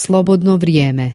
slobodno vrijeme.